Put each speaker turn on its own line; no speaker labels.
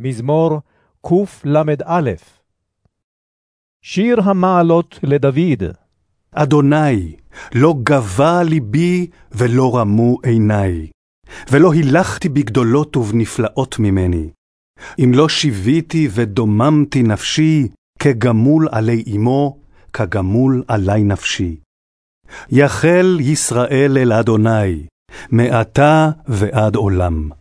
מזמור קל"א שיר המעלות לדוד.
אדוני, לא גבה ליבי ולא רמו עיני, ולא הילכתי בגדולות ובנפלאות ממני. אם לא שיוויתי ודוממתי נפשי, כגמול עלי אמו, כגמול עלי נפשי. יחל ישראל אל אדוני, מעתה ועד עולם.